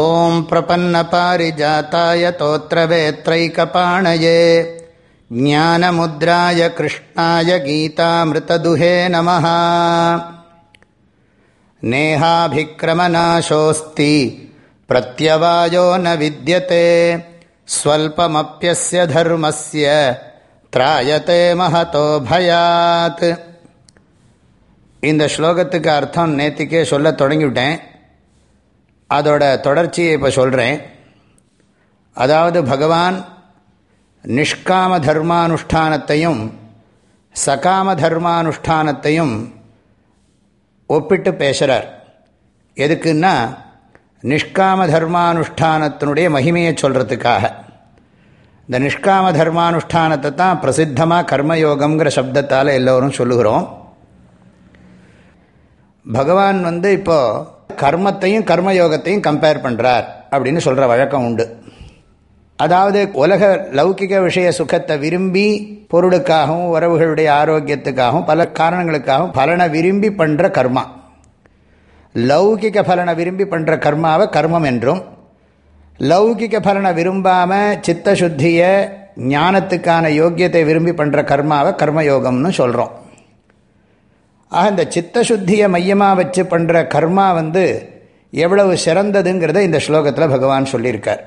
ॐ प्रपन्नपारिजाताय तोत्रवेत्रैकपाणये ज्ञानमुद्राय कृष्णाय गीतामृतदुहे नमः नेहाभिक्रमनाशोऽस्ति प्रत्यवायो न विद्यते स्वल्पमप्यस्य धर्मस्य த்ராயத்தே மகதோ பயாத் இந்த ஸ்லோகத்துக்கு அர்த்தம் நேத்திக்கே சொல்ல தொடங்கிவிட்டேன் அதோட தொடர்ச்சியை இப்போ சொல்கிறேன் அதாவது பகவான் நிஷ்காம தர்மானுஷ்டானத்தையும் சகாம தர்மானுஷ்டானத்தையும் ஒப்பிட்டு பேசுகிறார் எதுக்குன்னா நிஷ்காம தர்மானுஷ்டானத்தினுடைய மகிமையை சொல்கிறதுக்காக இந்த நிஷ்காம தர்மானுஷ்டானத்தை தான் பிரசித்தமாக கர்மயோகங்கிற சப்தத்தால் எல்லோரும் சொல்லுகிறோம். பகவான் வந்து இப்போது கர்மத்தையும் கர்மயோகத்தையும் கம்பேர் பண்ணுறார் அப்படின்னு சொல்கிற வழக்கம் உண்டு. அதாவது உலக லௌகிக விஷய சுகத்தை விரும்பி பொருளுக்காகவும் உறவுகளுடைய ஆரோக்கியத்துக்காகவும் பல காரணங்களுக்காகவும் பலனை விரும்பி பண்ணுற கர்மா. லௌகிக பலனை விரும்பி பண்ணுற கர்மாவை கர்மம் என்றும் லௌகிக பலனை விரும்பாமல் சித்த சுத்தியை ஞானத்துக்கான யோக்கியத்தை விரும்பி பண்ணுற கர்மாவை கர்மயோகம்னு சொல்கிறோம் ஆக இந்த சித்தசுத்தியை மையமாக வச்சு பண்ணுற கர்மா வந்து எவ்வளவு சிறந்ததுங்கிறத இந்த ஸ்லோகத்தில் பகவான் சொல்லியிருக்கார்.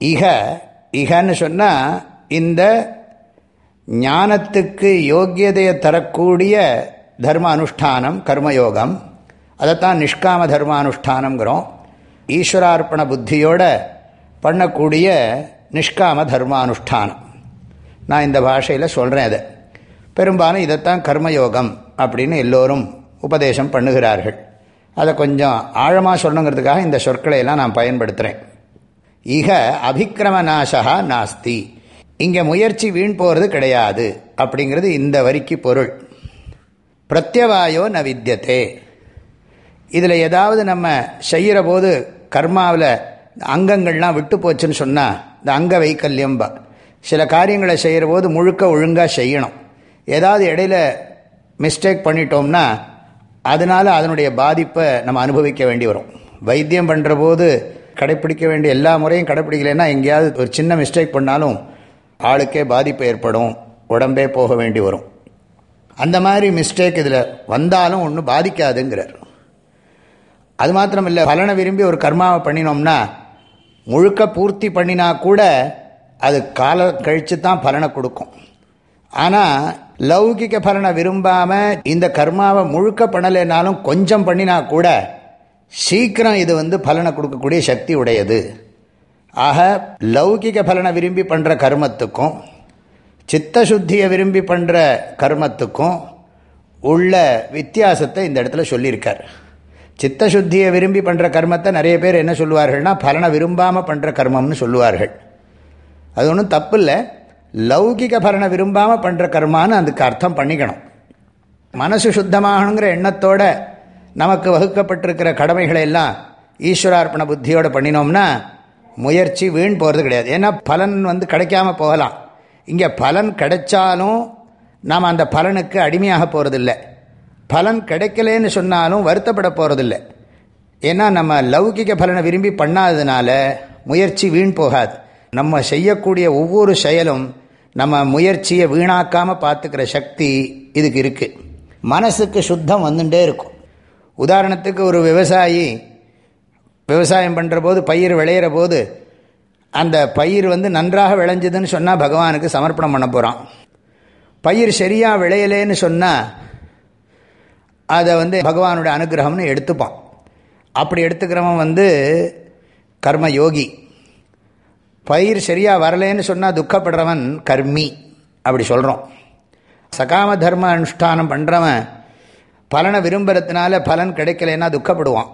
இக இகன்னு சொன்னால் இந்த ஞானத்துக்கு யோக்கியதையை தரக்கூடிய தர்ம அனுஷ்டானம் கர்மயோகம். அதைத்தான் நிஷ்காம தர்மானுஷ்டானங்கிறோம் ஈஸ்வரார்ப்பண புத்தியோட பண்ணக்கூடிய நிஷ்காம தர்மானுஷ்டானம். நான் இந்த பாஷையில் சொல்கிறேன் அதை. பெரும்பாலும் இதைத்தான் கர்மயோகம். அப்படின்னு எல்லோரும் உபதேசம் பண்ணுகிறார்கள். அதை கொஞ்சம் ஆழமாக சொல்லணுங்கிறதுக்காக இந்த சொற்களை எல்லாம் நான் பயன்படுத்துகிறேன் இக அபிக்கிரம நாசகா நாஸ்தி. இங்கே முயற்சி வீண் போகிறது கிடையாது அப்படிங்கிறது இந்த வரிக்கு பொருள். பிரத்யவாயோ ந வித்தியத்தே இதில் ஏதாவது நம்ம செய்கிற போது கர்மாவில் அங்கங்கள்லாம் விட்டு போச்சுன்னு சொன்னால் இந்த அங்க வைக்கல்யம்பா. சில காரியங்களை செய்கிற போது முழுக்க ஒழுங்காக செய்யணும். ஏதாவது இடையில மிஸ்டேக் பண்ணிட்டோம்னா அதனால் அதனுடைய பாதிப்பை நம்ம அனுபவிக்க வேண்டி வரும். வைத்தியம் பண்ணுற போது கடைப்பிடிக்க வேண்டிய எல்லா முறையும் கடைப்பிடிக்கலைன்னா எங்கேயாவது ஒரு சின்ன மிஸ்டேக் பண்ணாலும் ஆளுக்கே பாதிப்பு ஏற்படும். உடம்பே போக வேண்டி வரும். அந்த மாதிரி மிஸ்டேக் இதில் வந்தாலும் ஒன்றும் பாதிக்காதுங்கிறார். அது மாத்திரம் இல்லை பலனை விரும்பி ஒரு கர்மாவை பண்ணினோம்னா முழுக்க பூர்த்தி பண்ணினா கூட அது காலம் கழித்து தான் பலனை கொடுக்கும். ஆனால் லௌகிக பலனை விரும்பாமல் இந்த கர்மாவை முழுக்க பண்ணலைனாலும் கொஞ்சம் பண்ணினா கூட சீக்கிரம் இது வந்து பலனை கொடுக்கக்கூடிய சக்தி உடையது. ஆக லௌகிக பலனை விரும்பி பண்ணுற கர்மத்துக்கும் சித்தசுத்தியை விரும்பி பண்ணுற கர்மத்துக்கும் உள்ள வித்தியாசத்தை இந்த இடத்துல சொல்லியிருக்கார். சித்தசுத்தியை விரும்பி பண்ணுற கர்மத்தை நிறைய பேர் என்ன சொல்லுவார்கள்னா பலனை விரும்பாமல் பண்ணுற கர்மம்னு சொல்லுவார்கள். அது ஒன்றும் தப்பு இல்லை. லௌகிக பலனை விரும்பாமல் பண்ணுற கர்மான்னு அதுக்கு அர்த்தம் பண்ணிக்கணும். மனசு சுத்தமாகணுங்கிற எண்ணத்தோட நமக்கு வகுக்கப்பட்டிருக்கிற கடமைகளை எல்லாம் ஈஸ்வரார்ப்பண புத்தியோடு பண்ணினோம்னா முயற்சி வீண் போகிறது கிடையாது. ஏன்னா பலன் வந்து கிடைக்காம போகலாம். இங்கே பலன் கிடைச்சாலும் நாம் அந்த பலனுக்கு அடிமையாக போகிறதில்ல பலன் கிடைக்கலன்னு சொன்னாலும் வருத்தப்பட போகிறதில்ல ஏன்னா நம்ம லௌகிக பலனை விரும்பி பண்ணாததுனால முயற்சி வீண் போகாது. நம்ம செய்யக்கூடிய ஒவ்வொரு செயலும் நம்ம முயற்சியை வீணாக்காமல் பார்த்துக்கிற சக்தி இதுக்கு இருக்குது மனசுக்கு சுத்தம் வந்துட்டே இருக்கும். உதாரணத்துக்கு ஒரு விவசாயி விவசாயம் பண்ணுற போது பயிர் விளையிற போது அந்த பயிர் வந்து நன்றாக விளைஞ்சதுன்னு சொன்னால் பகவானுக்கு சமர்ப்பணம் பண்ண போகிறான் பயிர் சரியாக விளையலேன்னு சொன்னால் அதை வந்து பகவானுடைய அனுகிரகம்னு எடுத்துப்பான். அப்படி எடுத்துக்கிறவன் வந்து கர்ம யோகி பயிர் சரியாக வரலேன்னு சொன்னால் துக்கப்படுறவன் கர்மி அப்படி சொல்கிறோம் சகாம தர்ம அனுஷ்டானம் பண்ணுறவன் பலனை விரும்புறதுனால பலன் கிடைக்கலன்னா துக்கப்படுவான்.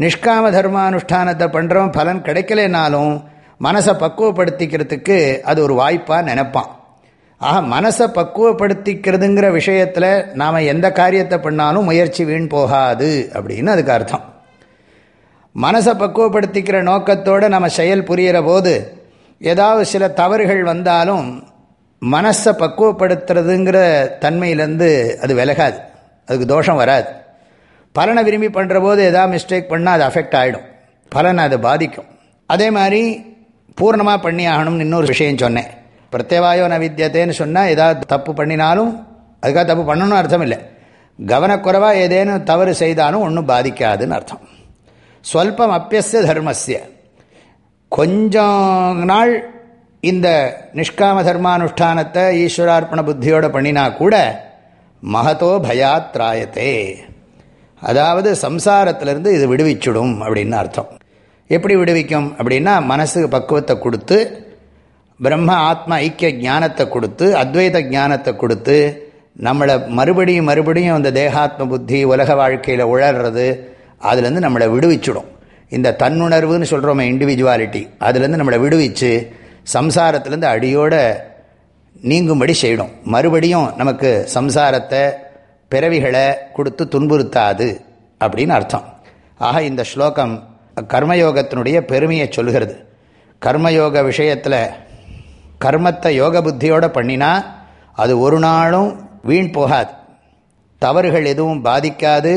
நிஷ்காம தர்மானுஷ்டானத்தை பண்ணுறவன் பலன் கிடைக்கலனாலும் மனசை பக்குவப்படுத்திக்கிறதுக்கு அது ஒரு வாய்ப்பாக நினைப்பான். ஆக மனசை பக்குவப்படுத்திக்கிறதுங்கிற விஷயத்தில் நாம் எந்த காரியத்தை பண்ணாலும் முயற்சி வீண் போகாது அப்படின்னு அதுக்கு அர்த்தம். மனசை பக்குவப்படுத்திக்கிற நோக்கத்தோடு நம்ம செயல் புரிகிற போது ஏதாவது சில தவறுகள் வந்தாலும் மனசை பக்குவப்படுத்துறதுங்கிற தன்மையிலேருந்து அது விலகாது. அதுக்கு தோஷம் வராது. பலனை விரும்பி பண்ணுற போது எதாவது மிஸ்டேக் பண்ணால் அது அஃபெக்ட் ஆகிடும் பலனை அதை பாதிக்கும். அதே மாதிரி பூர்ணமாக பண்ணி ஆகணும்னு இன்னொரு விஷயம் சொன்னேன். பிரத்யவாயோ ந சொன்னால் ஏதாவது தப்பு பண்ணினாலும் அதுக்காக தப்பு பண்ணணும்னு அர்த்தம் இல்லை. கவனக்குறைவாக ஏதேனும் தவறு செய்தாலும் ஒன்றும் பாதிக்காதுன்னு அர்த்தம். ஸ்வல்பம் அப்பியஸ்ய தர்மஸ்ய. கொஞ்சம் நாள் இந்த நிஷ்காம தர்மானுஷ்டானத்தை ஈஸ்வரார்ப்பண புத்தியோடு பண்ணினா கூட மகதோ பயாத்ராயத்தே. அதாவது சம்சாரத்திலிருந்து இது விடுவிச்சுடும் அப்படின்னு அர்த்தம். எப்படி விடுவிக்கும் அப்படின்னா மனசுக்கு பக்குவத்தை கொடுத்து பிரம்ம ஆத்மா ஐக்கிய ஞானத்தை கொடுத்து அத்வைத ஞானத்தை கொடுத்து நம்மளை மறுபடியும் மறுபடியும் அந்த தேகாத்ம புத்தி உலக வாழ்க்கையில் உழறது அதுலேருந்து நம்மளை விடுவிச்சுடும். இந்த தன்னுணர்வுன்னு சொல்கிறோமே இண்டிவிஜுவாலிட்டி அதுலேருந்து நம்மளை விடுவிச்சு சம்சாரத்துலேருந்து அடியோடு நீங்கும்படி செய்யணும். மறுபடியும் நமக்கு சம்சாரத்தை பிறவிகளை கொடுத்து துன்புறுத்தாது அப்படின்னு அர்த்தம். ஆக இந்த ஸ்லோகம் கர்மயோகத்தினுடைய பெருமையை சொல்கிறது. கர்மயோக விஷயத்தில் கர்மத்தை யோக புத்தியோடு பண்ணினா அது ஒரு நாளும் வீண் போகாது. தவறுகள் எதுவும் பாதிக்காது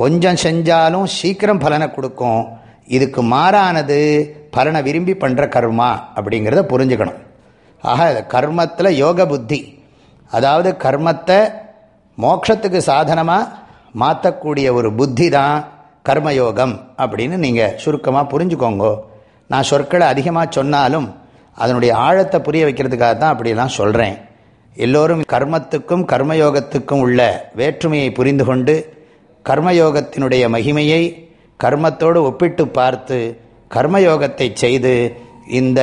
கொஞ்சம் செஞ்சாலும் சீக்கிரம் பலனை கொடுக்கும். இதுக்கு மாறானது பலனை விரும்பி பண்ணுற கர்மா அப்படிங்கிறத புரிஞ்சுக்கணும். ஆக கர்மத்தில் யோக புத்தி. அதாவது கர்மத்தை மோட்சத்துக்கு சாதனமாக மாற்றக்கூடிய ஒரு புத்தி தான் கர்மயோகம் அப்படின்னு நீங்கள் சுருக்கமாக புரிஞ்சுக்கோங்க. நான் சொற்களை அதிகமாக சொன்னாலும் அதனுடைய ஆழத்தை புரிய வைக்கிறதுக்காக தான் அப்படிலாம் சொல்கிறேன் எல்லோரும் கர்மத்துக்கும் கர்மயோகத்துக்கும் உள்ள வேற்றுமையை புரிந்து கொண்டு கர்மயோகத்தினுடைய மகிமையை கர்மத்தோடு ஒப்பிட்டு பார்த்து கர்மயோகத்தை செய்து இந்த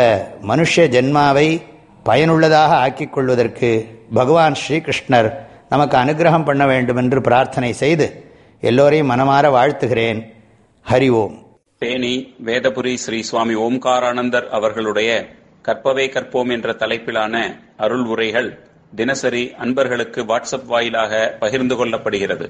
மனுஷ ஜென்மாவை பயனுள்ளதாக ஆக்கிக் கொள்வதற்கு பகவான் ஸ்ரீகிருஷ்ணர் நமக்கு அனுகிரகம் பண்ண வேண்டும் என்று பிரார்த்தனை செய்து எல்லோரையும் மனமாற வாழ்த்துகிறேன். ஹரி ஓம். தேனி வேதபுரி ஸ்ரீ சுவாமி ஓம்காரானந்தர் அவர்களுடைய கற்பவே கற்போம் என்ற தலைப்பிலான அருள் உரைகள் தினசரி அன்பர்களுக்கு வாட்ஸ்அப் வாயிலாக பகிர்ந்து கொள்ளப்படுகிறது.